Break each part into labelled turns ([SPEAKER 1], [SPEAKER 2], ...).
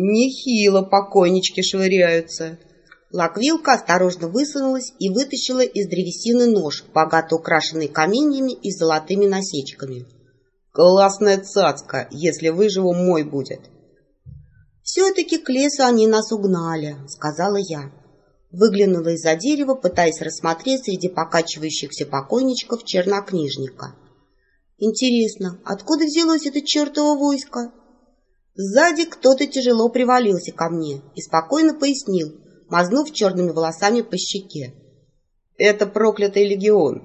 [SPEAKER 1] Нехило покойнички швыряются. Лаквилка осторожно высунулась и вытащила из древесины нож, богато украшенный каменьями и золотыми насечками. «Классная цацка, если выживу, мой будет». «Все-таки к лесу они нас угнали», — сказала я. Выглянула из-за дерева, пытаясь рассмотреть среди покачивающихся покойничков чернокнижника. «Интересно, откуда взялось это чертово войско?» Сзади кто-то тяжело привалился ко мне и спокойно пояснил, мазнув черными волосами по щеке. «Это проклятый легион.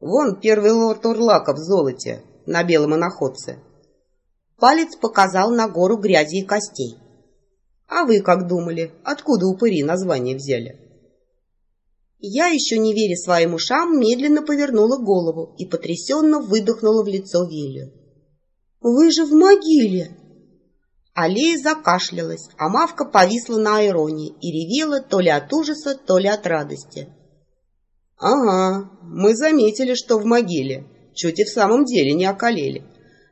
[SPEAKER 1] Вон первый лорд Урлака в золоте, на белом иноходце». Палец показал на гору грязи и костей. «А вы как думали, откуда упыри название взяли?» Я, еще не веря своим ушам, медленно повернула голову и потрясенно выдохнула в лицо Велию. «Вы же в могиле!» Аллея закашлялась, а Мавка повисла на айроне и ревела то ли от ужаса, то ли от радости. «Ага, мы заметили, что в могиле. Чуть и в самом деле не околели».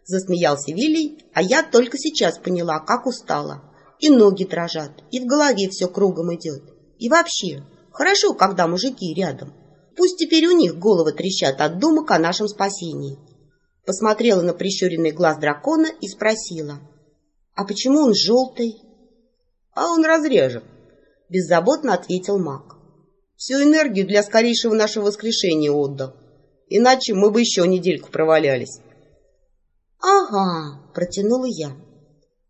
[SPEAKER 1] Засмеялся Вилей, а я только сейчас поняла, как устала. И ноги дрожат, и в голове все кругом идет. И вообще, хорошо, когда мужики рядом. Пусть теперь у них головы трещат от думок о нашем спасении. Посмотрела на прищуренный глаз дракона и спросила — «А почему он желтый?» «А он разрежет», — беззаботно ответил маг. «Всю энергию для скорейшего нашего воскрешения отдал. Иначе мы бы еще недельку провалялись». «Ага», — протянула я.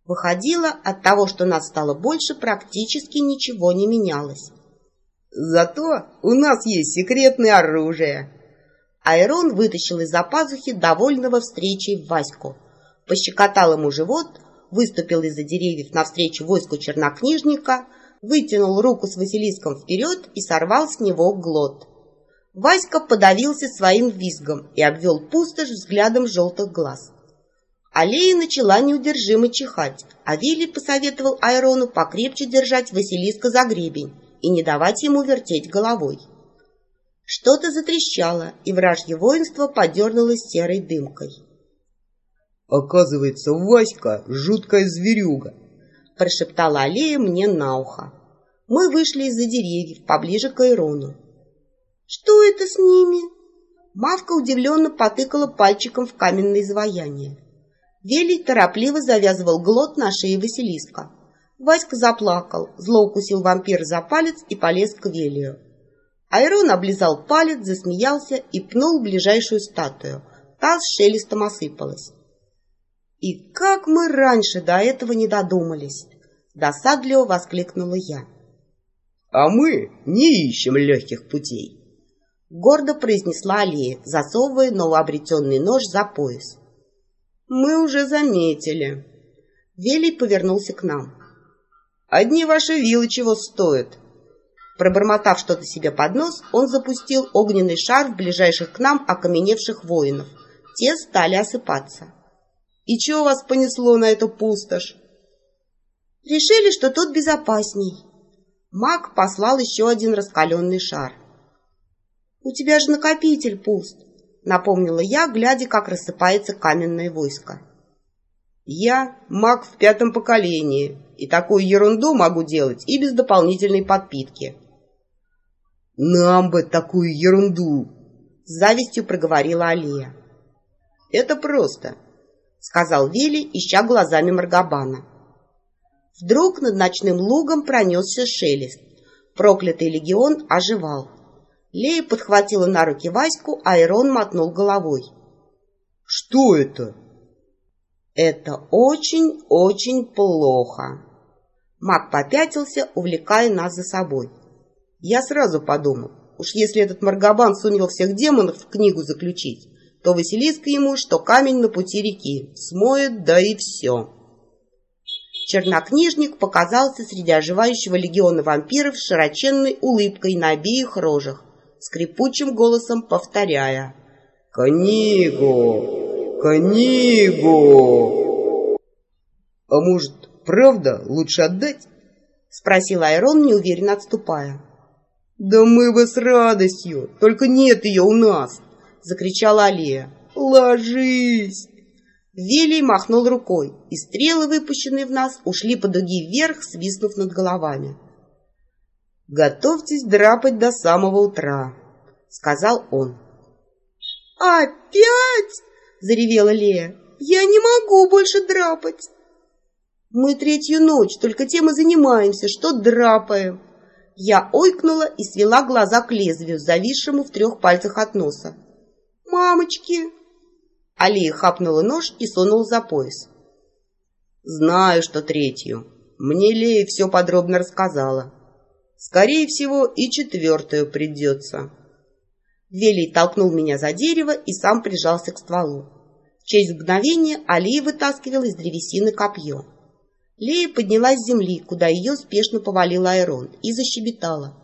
[SPEAKER 1] Выходило, от того, что нас стало больше, практически ничего не менялось.
[SPEAKER 2] «Зато у нас есть секретное оружие!»
[SPEAKER 1] Айрон вытащил из-за пазухи довольного встречей Ваську, пощекотал ему живот, выступил из-за деревьев навстречу войску чернокнижника, вытянул руку с Василиском вперед и сорвал с него глот. Васька подавился своим визгом и обвел пустошь взглядом желтых глаз. Аллея начала неудержимо чихать, а Вилли посоветовал Айрону покрепче держать Василиска за гребень и не давать ему вертеть головой. Что-то затрещало, и вражье воинство подернулось серой дымкой.
[SPEAKER 2] Оказывается, Васька — жуткая зверюга, —
[SPEAKER 1] прошептала Аллея мне на ухо. Мы вышли из-за деревьев поближе к Айрону. «Что это с ними?» Мавка удивленно потыкала пальчиком в каменное изваяние. Велий торопливо завязывал глот на шее Василиска. Васька заплакал, зло укусил вампир за палец и полез к Велию. Айрон облизал палец, засмеялся и пнул ближайшую статую. Та с шелестом осыпалась. И как мы раньше до этого не додумались? Досадливо воскликнула я.
[SPEAKER 2] А мы не ищем легких путей.
[SPEAKER 1] Гордо произнесла Алия, засовывая новообретенный нож за пояс. Мы уже заметили. Велий повернулся к нам. Одни ваши вилы чего стоят? Пробормотав что-то себе под нос, он запустил огненный шар в ближайших к нам окаменевших воинов. Те стали осыпаться. И чего вас понесло на эту пустошь? Решили, что тут безопасней. Маг послал еще один раскаленный шар. У тебя же накопитель пуст, напомнила я, глядя, как рассыпается каменное войско. Я маг в пятом поколении, и такую ерунду могу делать и без дополнительной подпитки.
[SPEAKER 2] Нам бы такую ерунду,
[SPEAKER 1] с завистью проговорила Алия. Это просто сказал Вилли, ища глазами Маргабана. Вдруг над ночным лугом пронесся шелест. Проклятый легион оживал. Лея подхватила на руки Ваську, а Ирон мотнул головой.
[SPEAKER 2] «Что это?»
[SPEAKER 1] «Это очень-очень плохо». Маг попятился, увлекая нас за собой. Я сразу подумал, уж если этот Маргабан сумел всех демонов в книгу заключить, то Василиска ему, что камень на пути реки, смоет, да и все. Чернокнижник показался среди оживающего легиона вампиров с широченной улыбкой на обеих рожах, скрипучим голосом повторяя
[SPEAKER 2] «Книгу! Книгу!» «А может, правда лучше отдать?»
[SPEAKER 1] — спросил Айрон, неуверенно отступая.
[SPEAKER 2] «Да мы бы с радостью, только нет ее у нас!»
[SPEAKER 1] — закричала Алия.
[SPEAKER 2] «Ложись!»
[SPEAKER 1] Велий махнул рукой, и стрелы, выпущенные в нас, ушли по дуге вверх, свистнув над головами.
[SPEAKER 2] «Готовьтесь драпать до самого утра», — сказал он.
[SPEAKER 3] «Опять?» — заревела Лея. «Я не могу больше драпать!»
[SPEAKER 1] «Мы третью ночь только тем и занимаемся, что драпаем!» Я ойкнула и свела глаза к лезвию, зависшему в трех пальцах от носа.
[SPEAKER 3] «Мамочки!»
[SPEAKER 1] Алия хапнула нож и сунула за пояс.
[SPEAKER 2] «Знаю, что третью. Мне Лея все подробно рассказала. Скорее всего, и четвертую придется».
[SPEAKER 1] Велий толкнул меня за дерево и сам прижался к стволу. Через мгновение Алия вытаскивала из древесины копье. Лея поднялась с земли, куда ее спешно повалил Айрон, и защебетала.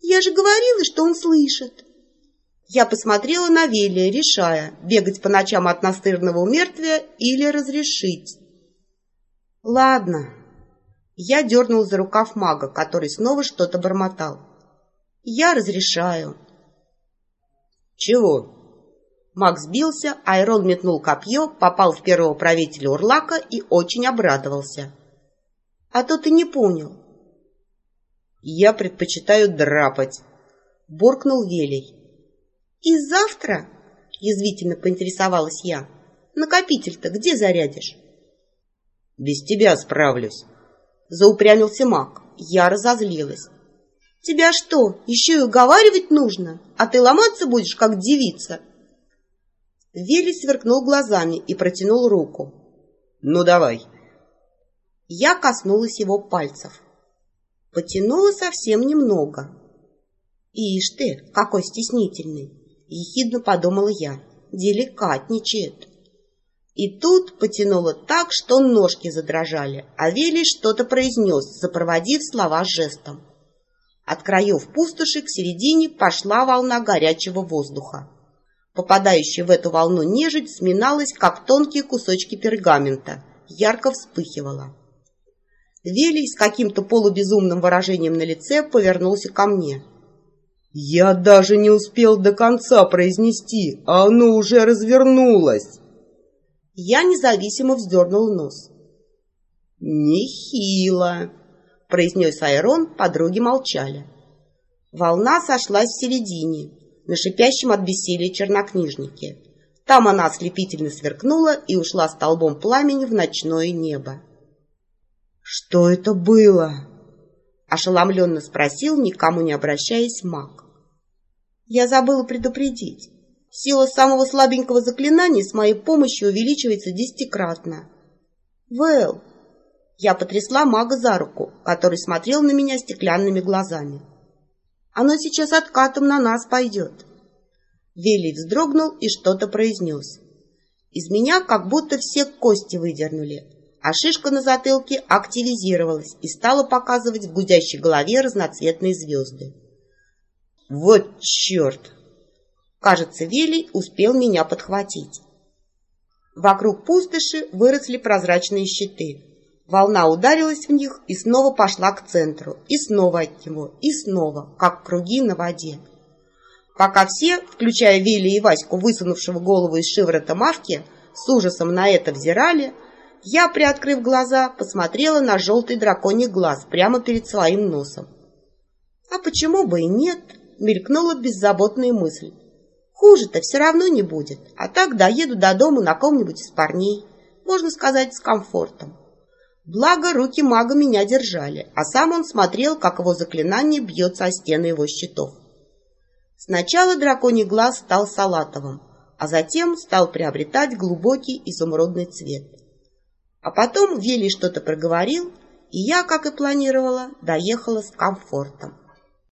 [SPEAKER 3] «Я же говорила, что он слышит!»
[SPEAKER 1] Я посмотрела на Велия, решая, бегать по ночам от настырного умертвия или разрешить. Ладно. Я дернул за рукав мага, который снова что-то бормотал. Я разрешаю.
[SPEAKER 2] Чего?
[SPEAKER 1] Маг сбился, Айрон метнул копье, попал в первого правителя Урлака и очень обрадовался. А то ты не понял.
[SPEAKER 2] Я предпочитаю драпать,
[SPEAKER 1] буркнул Велий.
[SPEAKER 3] «И завтра?»
[SPEAKER 1] — язвительно поинтересовалась я. «Накопитель-то где зарядишь?»
[SPEAKER 2] «Без тебя справлюсь», —
[SPEAKER 1] заупрямился маг. Я разозлилась.
[SPEAKER 3] «Тебя что, еще и уговаривать нужно? А ты ломаться будешь, как девица?»
[SPEAKER 1] Вилли сверкнул глазами и протянул руку.
[SPEAKER 2] «Ну, давай».
[SPEAKER 1] Я коснулась его пальцев. Потянула совсем немного. Ишь ты, какой стеснительный! Ехидно подумала я. Деликатничает. И тут потянуло так, что ножки задрожали, а Вели что-то произнес, запроводив слова жестом. От краев пустоши к середине пошла волна горячего воздуха. Попадающая в эту волну нежить сминалась, как тонкие кусочки пергамента, ярко вспыхивала. Велий с каким-то полубезумным выражением на лице повернулся ко мне —
[SPEAKER 2] я даже не успел до конца произнести, а оно уже развернулось.
[SPEAKER 1] Я независимо вздернул нос.
[SPEAKER 2] «Нехило», —
[SPEAKER 1] произнес Айрон, подруги молчали. Волна сошлась в середине, на шипящем от бессилия чернокнижнике. Там она ослепительно сверкнула и ушла столбом пламени в ночное небо.
[SPEAKER 2] «Что это было?»
[SPEAKER 1] Ошеломленно спросил, никому не обращаясь, маг. Я забыла предупредить. Сила самого слабенького заклинания с моей помощью увеличивается десятикратно. Вэл! Я потрясла мага за руку, который смотрел на меня стеклянными глазами. Оно сейчас откатом на нас пойдет. Вилли вздрогнул и что-то произнес. Из меня как будто все кости выдернули, а шишка на затылке активизировалась и стала показывать в гудящей голове разноцветные звезды.
[SPEAKER 2] «Вот черт!»
[SPEAKER 1] Кажется, Велий успел меня подхватить. Вокруг пустоши выросли прозрачные щиты. Волна ударилась в них и снова пошла к центру, и снова от него, и снова, как круги на воде. Пока все, включая Вилли и Ваську, высунувшего голову из шиворота Мавки, с ужасом на это взирали, я, приоткрыв глаза, посмотрела на желтый драконий глаз прямо перед своим носом. А почему бы и нет? Мелькнула беззаботная мысль. Хуже-то все равно не будет, а так доеду до дома на ком-нибудь из парней, можно сказать, с комфортом. Благо, руки мага меня держали, а сам он смотрел, как его заклинание бьется о стены его щитов. Сначала драконий глаз стал салатовым, а затем стал приобретать глубокий изумрудный цвет. А потом Вели что-то проговорил, и я, как и планировала, доехала с комфортом.